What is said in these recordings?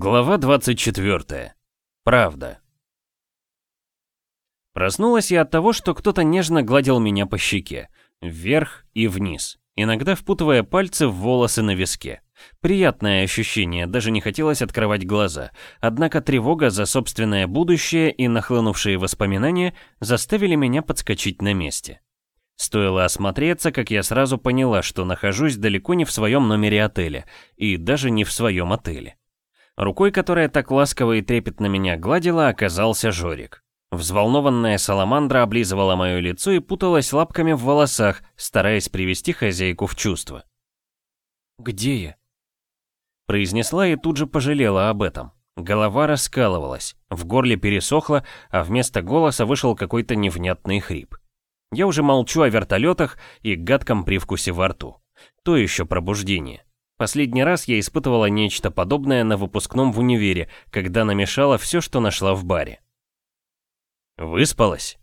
Глава 24. Правда. Проснулась я от того, что кто-то нежно гладил меня по щеке, вверх и вниз, иногда впутывая пальцы в волосы на виске. Приятное ощущение, даже не хотелось открывать глаза, однако тревога за собственное будущее и нахлынувшие воспоминания заставили меня подскочить на месте. Стоило осмотреться, как я сразу поняла, что нахожусь далеко не в своем номере отеля, и даже не в своем отеле. Рукой, которая так ласково и трепетно меня гладила, оказался Жорик. Взволнованная саламандра облизывала мое лицо и путалась лапками в волосах, стараясь привести хозяйку в чувство. «Где я?» Произнесла и тут же пожалела об этом. Голова раскалывалась, в горле пересохло, а вместо голоса вышел какой-то невнятный хрип. Я уже молчу о вертолетах и гадком привкусе во рту. То еще пробуждение. Последний раз я испытывала нечто подобное на выпускном в универе, когда намешала все, что нашла в баре. Выспалась?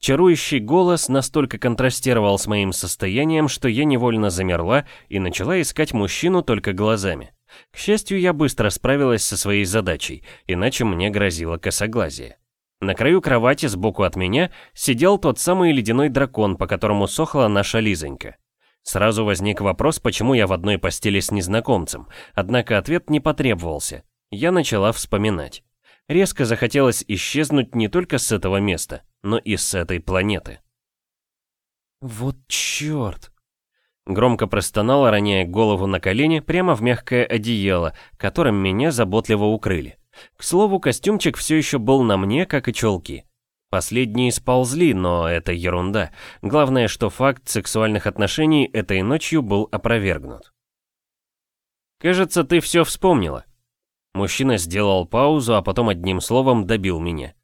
Чарующий голос настолько контрастировал с моим состоянием, что я невольно замерла и начала искать мужчину только глазами. К счастью, я быстро справилась со своей задачей, иначе мне грозило косоглазие. На краю кровати сбоку от меня сидел тот самый ледяной дракон, по которому сохла наша Лизонька. Сразу возник вопрос, почему я в одной постели с незнакомцем, однако ответ не потребовался. Я начала вспоминать. Резко захотелось исчезнуть не только с этого места, но и с этой планеты. «Вот черт!» Громко простонала, роняя голову на колени прямо в мягкое одеяло, которым меня заботливо укрыли. К слову, костюмчик все еще был на мне, как и челки. Последние сползли, но это ерунда. Главное, что факт сексуальных отношений этой ночью был опровергнут. «Кажется, ты все вспомнила». Мужчина сделал паузу, а потом одним словом добил меня.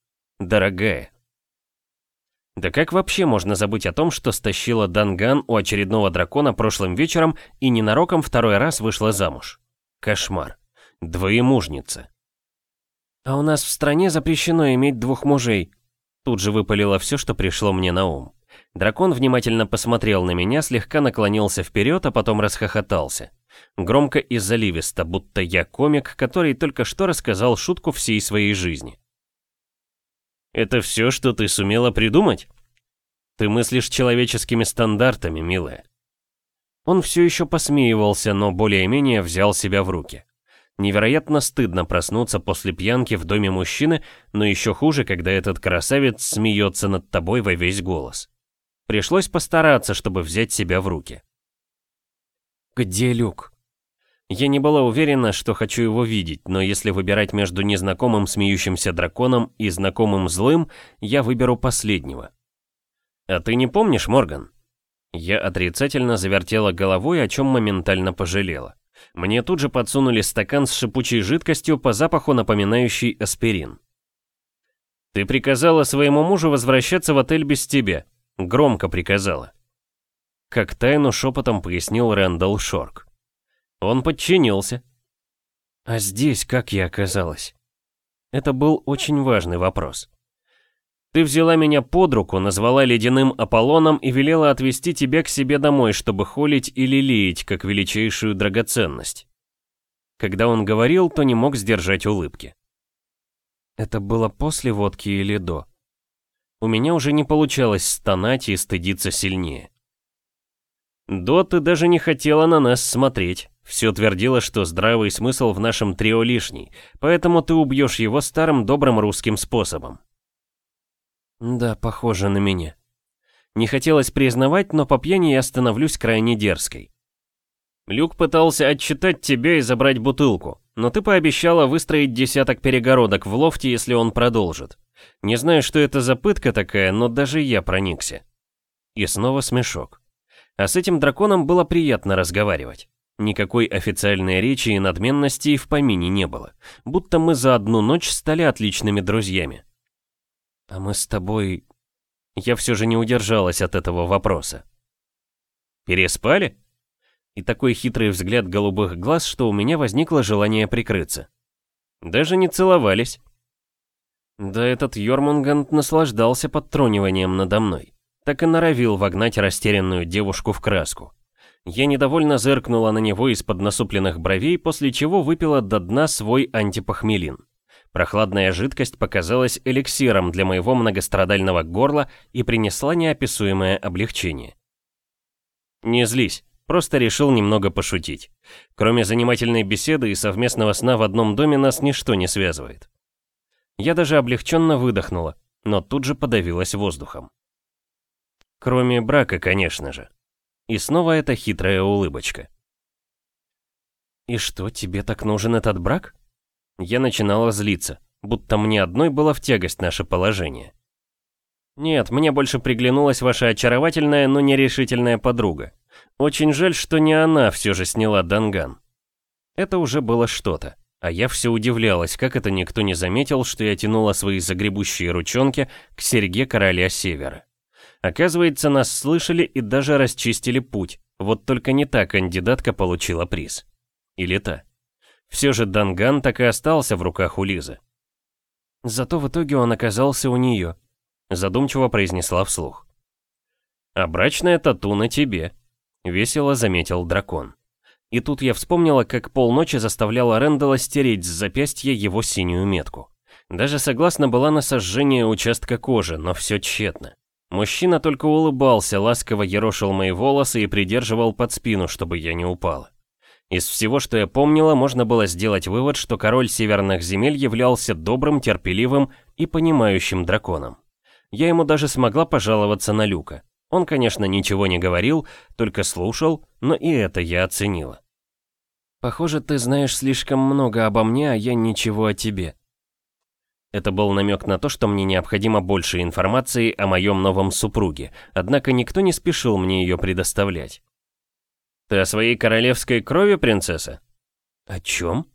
«Дорогая». Да как вообще можно забыть о том, что стащила Данган у очередного дракона прошлым вечером и ненароком второй раз вышла замуж? Кошмар. Двоемужница. А у нас в стране запрещено иметь двух мужей, Тут же выпалило все, что пришло мне на ум. Дракон внимательно посмотрел на меня, слегка наклонился вперед, а потом расхохотался. Громко и заливисто, будто я комик, который только что рассказал шутку всей своей жизни. «Это все, что ты сумела придумать?» «Ты мыслишь человеческими стандартами, милая». Он все еще посмеивался, но более-менее взял себя в руки. Невероятно стыдно проснуться после пьянки в доме мужчины, но еще хуже, когда этот красавец смеется над тобой во весь голос. Пришлось постараться, чтобы взять себя в руки. «Где Люк?» Я не была уверена, что хочу его видеть, но если выбирать между незнакомым смеющимся драконом и знакомым злым, я выберу последнего. «А ты не помнишь, Морган?» Я отрицательно завертела головой, о чем моментально пожалела. Мне тут же подсунули стакан с шипучей жидкостью по запаху, напоминающий аспирин. «Ты приказала своему мужу возвращаться в отель без тебя», — громко приказала. Как тайну шепотом пояснил Рэндалл Шорк. Он подчинился. А здесь как я оказалась? Это был очень важный вопрос. Ты взяла меня под руку, назвала ледяным Аполлоном и велела отвезти тебя к себе домой, чтобы холить или лелеять, как величайшую драгоценность. Когда он говорил, то не мог сдержать улыбки. Это было после водки или до? У меня уже не получалось стонать и стыдиться сильнее. До ты даже не хотела на нас смотреть. Все твердила, что здравый смысл в нашем трио лишний, поэтому ты убьешь его старым добрым русским способом. Да, похоже на меня. Не хотелось признавать, но по пьяни я становлюсь крайне дерзкой. Люк пытался отчитать тебя и забрать бутылку, но ты пообещала выстроить десяток перегородок в лофте, если он продолжит. Не знаю, что это за пытка такая, но даже я проникся. И снова смешок. А с этим драконом было приятно разговаривать. Никакой официальной речи и надменности в помине не было. Будто мы за одну ночь стали отличными друзьями. «А мы с тобой...» Я все же не удержалась от этого вопроса. «Переспали?» И такой хитрый взгляд голубых глаз, что у меня возникло желание прикрыться. «Даже не целовались?» Да этот Йормунгант наслаждался подтруниванием надо мной. Так и норовил вогнать растерянную девушку в краску. Я недовольно зыркнула на него из-под насупленных бровей, после чего выпила до дна свой антипохмелин. Прохладная жидкость показалась эликсиром для моего многострадального горла и принесла неописуемое облегчение. «Не злись», просто решил немного пошутить. Кроме занимательной беседы и совместного сна в одном доме нас ничто не связывает. Я даже облегченно выдохнула, но тут же подавилась воздухом. Кроме брака, конечно же. И снова эта хитрая улыбочка. «И что, тебе так нужен этот брак?» Я начинала злиться, будто мне одной было в тягость наше положение. «Нет, мне больше приглянулась ваша очаровательная, но нерешительная подруга. Очень жаль, что не она все же сняла Данган. Это уже было что-то. А я все удивлялась, как это никто не заметил, что я тянула свои загребущие ручонки к серьге короля Севера. Оказывается, нас слышали и даже расчистили путь, вот только не та кандидатка получила приз. Или та. Все же Данган так и остался в руках у Лизы. Зато в итоге он оказался у нее, задумчиво произнесла вслух. А брачная тату на тебе, весело заметил дракон. И тут я вспомнила, как полночи заставляла Рэндала стереть с запястья его синюю метку. Даже согласна была на сожжение участка кожи, но все тщетно. Мужчина только улыбался, ласково ерошил мои волосы и придерживал под спину, чтобы я не упала. Из всего, что я помнила, можно было сделать вывод, что король северных земель являлся добрым, терпеливым и понимающим драконом. Я ему даже смогла пожаловаться на Люка. Он, конечно, ничего не говорил, только слушал, но и это я оценила. «Похоже, ты знаешь слишком много обо мне, а я ничего о тебе». Это был намек на то, что мне необходимо больше информации о моем новом супруге, однако никто не спешил мне ее предоставлять. «Ты о своей королевской крови, принцесса?» «О чем?»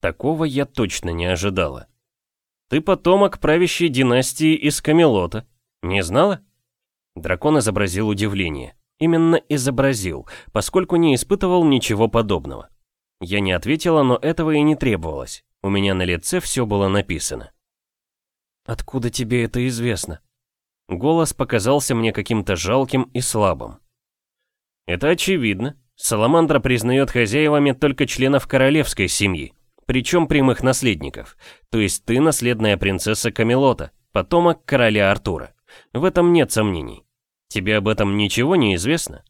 Такого я точно не ожидала. «Ты потомок правящей династии из Камелота. Не знала?» Дракон изобразил удивление. Именно изобразил, поскольку не испытывал ничего подобного. Я не ответила, но этого и не требовалось. У меня на лице все было написано. «Откуда тебе это известно?» Голос показался мне каким-то жалким и слабым. «Это очевидно. Саламандра признает хозяевами только членов королевской семьи, причем прямых наследников. То есть ты наследная принцесса Камелота, потомок короля Артура. В этом нет сомнений. Тебе об этом ничего не известно?»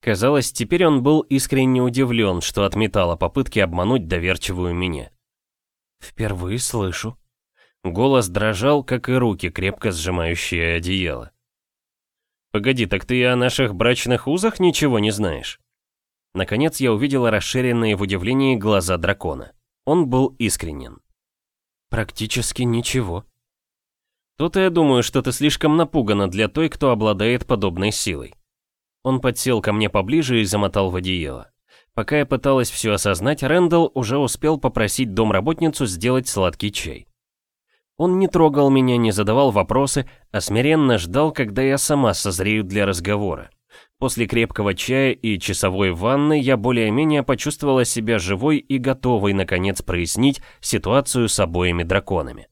Казалось, теперь он был искренне удивлен, что отметала попытки обмануть доверчивую меня. «Впервые слышу». Голос дрожал, как и руки, крепко сжимающие одеяло. «Погоди, так ты о наших брачных узах ничего не знаешь?» Наконец я увидела расширенные в удивлении глаза дракона. Он был искренен. «Практически ничего». «Тут я думаю, что ты слишком напугана для той, кто обладает подобной силой. Он подсел ко мне поближе и замотал в одеяло. Пока я пыталась все осознать, Рэндалл уже успел попросить домработницу сделать сладкий чай. Он не трогал меня, не задавал вопросы, а смиренно ждал, когда я сама созрею для разговора. После крепкого чая и часовой ванны я более-менее почувствовала себя живой и готовой наконец прояснить ситуацию с обоими драконами.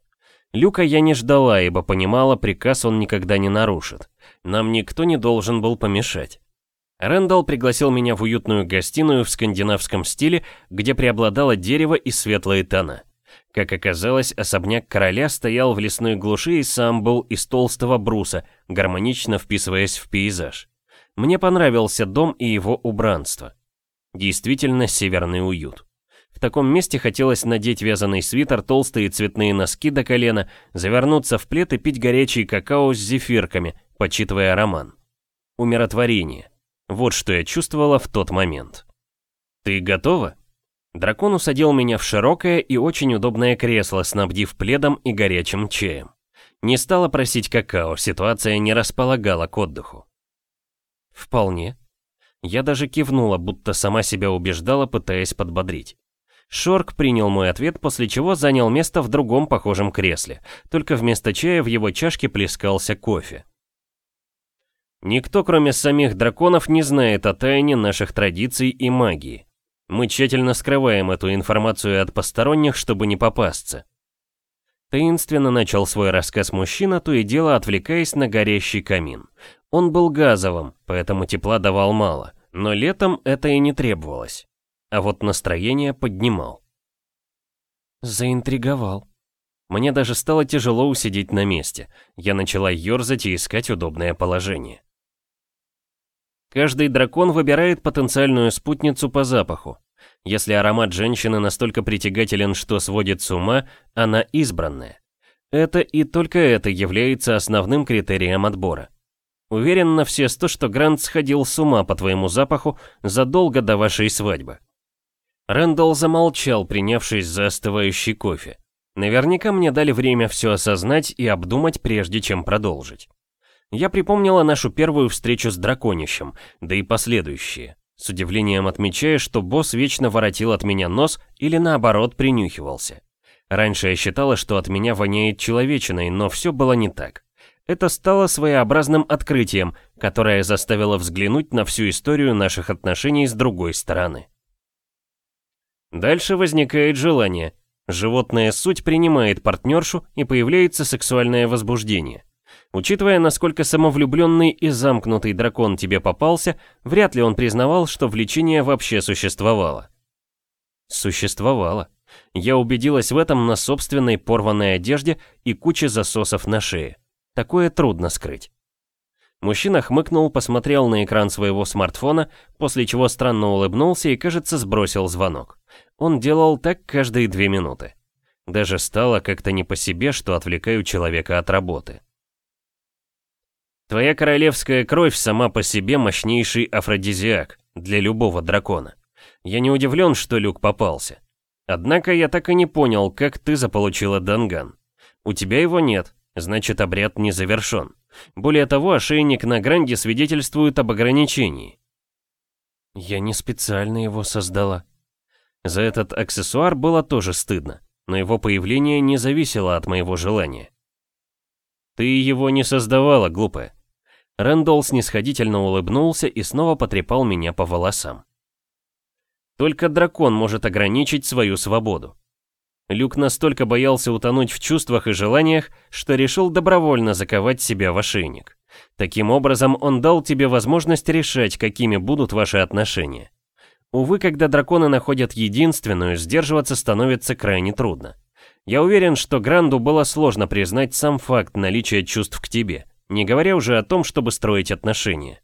Люка я не ждала, ибо понимала, приказ он никогда не нарушит. Нам никто не должен был помешать. Рэндалл пригласил меня в уютную гостиную в скандинавском стиле, где преобладало дерево и светлые тона. Как оказалось, особняк короля стоял в лесной глуши и сам был из толстого бруса, гармонично вписываясь в пейзаж. Мне понравился дом и его убранство. Действительно северный уют. В таком месте хотелось надеть вязаный свитер, толстые цветные носки до колена, завернуться в плед и пить горячий какао с зефирками, почитывая роман. Умиротворение. Вот что я чувствовала в тот момент. «Ты готова?» Дракон усадил меня в широкое и очень удобное кресло, снабдив пледом и горячим чаем. Не стала просить какао, ситуация не располагала к отдыху. «Вполне». Я даже кивнула, будто сама себя убеждала, пытаясь подбодрить. Шорк принял мой ответ, после чего занял место в другом похожем кресле, только вместо чая в его чашке плескался кофе. Никто, кроме самих драконов, не знает о тайне наших традиций и магии. Мы тщательно скрываем эту информацию от посторонних, чтобы не попасться. Таинственно начал свой рассказ мужчина, то и дело отвлекаясь на горящий камин. Он был газовым, поэтому тепла давал мало, Но летом это и не требовалось. А вот настроение поднимал. Заинтриговал. Мне даже стало тяжело усидеть на месте. Я начала ерзать и искать удобное положение. Каждый дракон выбирает потенциальную спутницу по запаху. Если аромат женщины настолько притягателен, что сводит с ума, она избранная. Это и только это является основным критерием отбора. Уверен на все сто, что Грант сходил с ума по твоему запаху задолго до вашей свадьбы. Рэндалл замолчал, принявшись за остывающий кофе. Наверняка мне дали время все осознать и обдумать, прежде чем продолжить. Я припомнила нашу первую встречу с драконищем, да и последующие, с удивлением отмечая, что босс вечно воротил от меня нос или наоборот принюхивался. Раньше я считала, что от меня воняет человечиной, но все было не так. Это стало своеобразным открытием, которое заставило взглянуть на всю историю наших отношений с другой стороны. Дальше возникает желание. Животная суть принимает партнершу и появляется сексуальное возбуждение. Учитывая, насколько самовлюбленный и замкнутый дракон тебе попался, вряд ли он признавал, что влечение вообще существовало. Существовало. Я убедилась в этом на собственной порванной одежде и куче засосов на шее. Такое трудно скрыть. Мужчина хмыкнул, посмотрел на экран своего смартфона, после чего странно улыбнулся и, кажется, сбросил звонок. Он делал так каждые две минуты. Даже стало как-то не по себе, что отвлекаю человека от работы. Твоя королевская кровь сама по себе мощнейший афродизиак для любого дракона. Я не удивлен, что Люк попался. Однако я так и не понял, как ты заполучила Данган. У тебя его нет, значит обряд не завершен. Более того, ошейник на гранде свидетельствует об ограничении. Я не специально его создала. За этот аксессуар было тоже стыдно, но его появление не зависело от моего желания. Ты его не создавала, глупая. Рэндалл снисходительно улыбнулся и снова потрепал меня по волосам. Только дракон может ограничить свою свободу. Люк настолько боялся утонуть в чувствах и желаниях, что решил добровольно заковать себя в ошейник. Таким образом, он дал тебе возможность решать, какими будут ваши отношения. Увы, когда драконы находят единственную, сдерживаться становится крайне трудно. Я уверен, что Гранду было сложно признать сам факт наличия чувств к тебе, не говоря уже о том, чтобы строить отношения.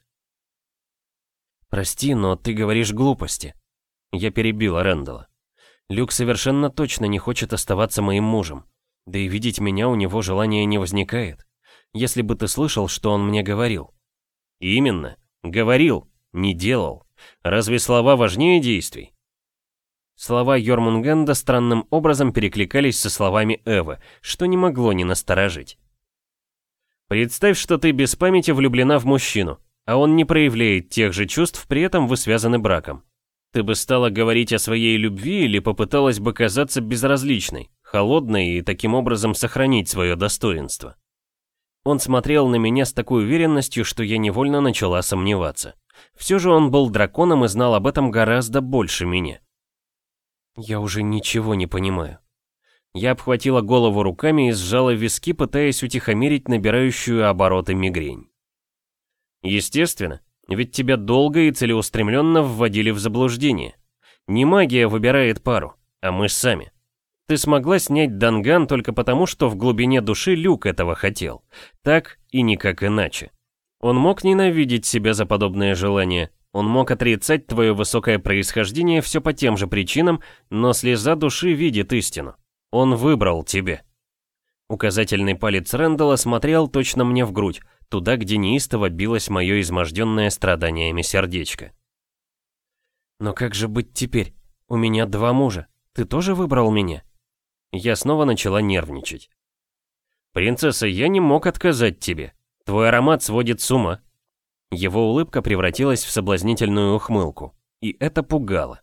«Прости, но ты говоришь глупости». Я перебила Рэндала. Люк совершенно точно не хочет оставаться моим мужем. Да и видеть меня у него желания не возникает. Если бы ты слышал, что он мне говорил. Именно. Говорил, не делал. Разве слова важнее действий? Слова Йормунгенда странным образом перекликались со словами Эвы, что не могло не насторожить. Представь, что ты без памяти влюблена в мужчину, а он не проявляет тех же чувств, при этом вы связаны браком. Ты бы стала говорить о своей любви или попыталась бы казаться безразличной, холодной и таким образом сохранить свое достоинство. Он смотрел на меня с такой уверенностью, что я невольно начала сомневаться. Все же он был драконом и знал об этом гораздо больше меня. Я уже ничего не понимаю. Я обхватила голову руками и сжала виски, пытаясь утихомирить набирающую обороты мигрень. Естественно, ведь тебя долго и целеустремленно вводили в заблуждение. Не магия выбирает пару, а мы сами. Ты смогла снять Данган только потому, что в глубине души Люк этого хотел. Так и никак иначе. Он мог ненавидеть себя за подобное желание, он мог отрицать твое высокое происхождение все по тем же причинам, но слеза души видит истину. Он выбрал тебе. Указательный палец Рэндалла смотрел точно мне в грудь, туда, где неистово билось мое изможденное страданиями сердечко. «Но как же быть теперь? У меня два мужа. Ты тоже выбрал меня?» Я снова начала нервничать. «Принцесса, я не мог отказать тебе. Твой аромат сводит с ума». Его улыбка превратилась в соблазнительную ухмылку, и это пугало.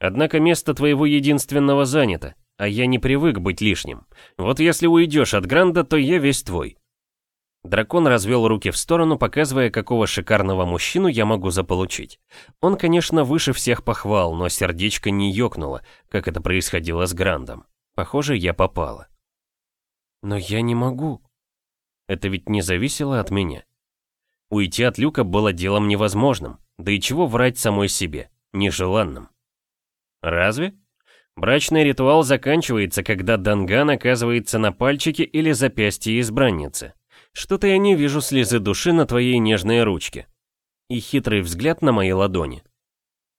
«Однако место твоего единственного занято, а я не привык быть лишним. Вот если уйдешь от Гранда, то я весь твой. Дракон развел руки в сторону, показывая, какого шикарного мужчину я могу заполучить. Он, конечно, выше всех похвал, но сердечко не ёкнуло, как это происходило с Грандом. Похоже, я попала. Но я не могу. Это ведь не зависело от меня. Уйти от Люка было делом невозможным. Да и чего врать самой себе, нежеланным? Разве? Брачный ритуал заканчивается, когда Данган оказывается на пальчике или запястье избранницы. Что-то я не вижу слезы души на твоей нежной ручке. И хитрый взгляд на моей ладони.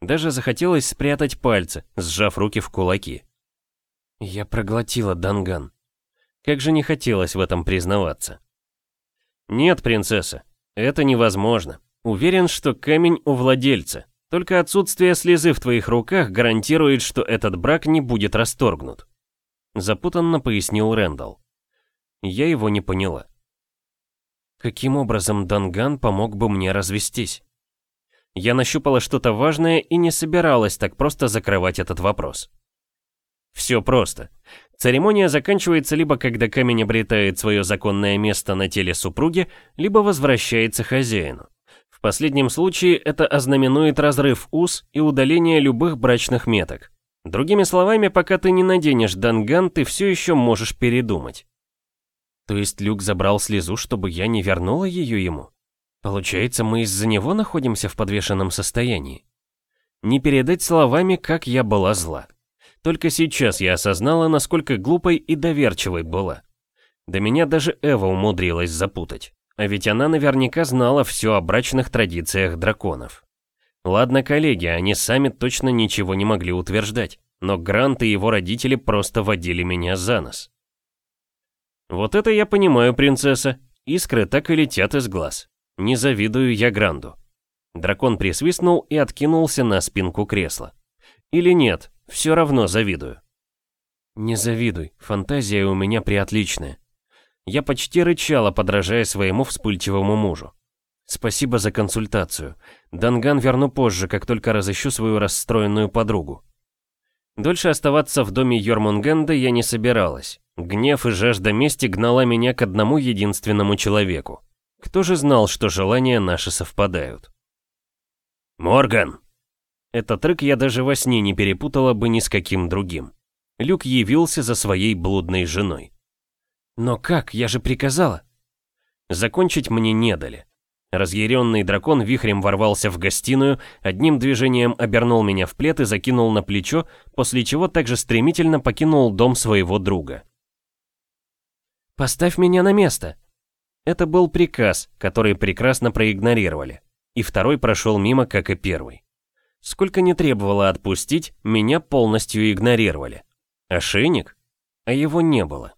Даже захотелось спрятать пальцы, сжав руки в кулаки. Я проглотила Данган. Как же не хотелось в этом признаваться. Нет, принцесса, это невозможно. Уверен, что камень у владельца. Только отсутствие слезы в твоих руках гарантирует, что этот брак не будет расторгнут. Запутанно пояснил Рэндалл. Я его не поняла. Каким образом Данган помог бы мне развестись? Я нащупала что-то важное и не собиралась так просто закрывать этот вопрос. Все просто. Церемония заканчивается либо когда камень обретает свое законное место на теле супруги, либо возвращается хозяину. В последнем случае это ознаменует разрыв уз и удаление любых брачных меток. Другими словами, пока ты не наденешь данган, ты все еще можешь передумать. То есть Люк забрал слезу, чтобы я не вернула ее ему? Получается, мы из-за него находимся в подвешенном состоянии. Не передать словами, как я была зла. Только сейчас я осознала, насколько глупой и доверчивой была. Да меня даже Эва умудрилась запутать. А ведь она наверняка знала все о брачных традициях драконов. Ладно, коллеги, они сами точно ничего не могли утверждать, но Грант и его родители просто водили меня за нос. Вот это я понимаю, принцесса. Искры так и летят из глаз. Не завидую я Гранду. Дракон присвистнул и откинулся на спинку кресла. Или нет, все равно завидую. Не завидуй, фантазия у меня приотличная. Я почти рычала, подражая своему вспыльчивому мужу. Спасибо за консультацию. Данган верну позже, как только разыщу свою расстроенную подругу. Дольше оставаться в доме Йормунгенда я не собиралась. Гнев и жажда мести гнала меня к одному единственному человеку. Кто же знал, что желания наши совпадают? «Морган!» Этот трек я даже во сне не перепутала бы ни с каким другим. Люк явился за своей блудной женой. «Но как? Я же приказала!» Закончить мне не дали. Разъяренный дракон вихрем ворвался в гостиную, одним движением обернул меня в плед и закинул на плечо, после чего также стремительно покинул дом своего друга. «Поставь меня на место!» Это был приказ, который прекрасно проигнорировали. И второй прошел мимо, как и первый. Сколько не требовало отпустить, меня полностью игнорировали. Ошейник? А его не было.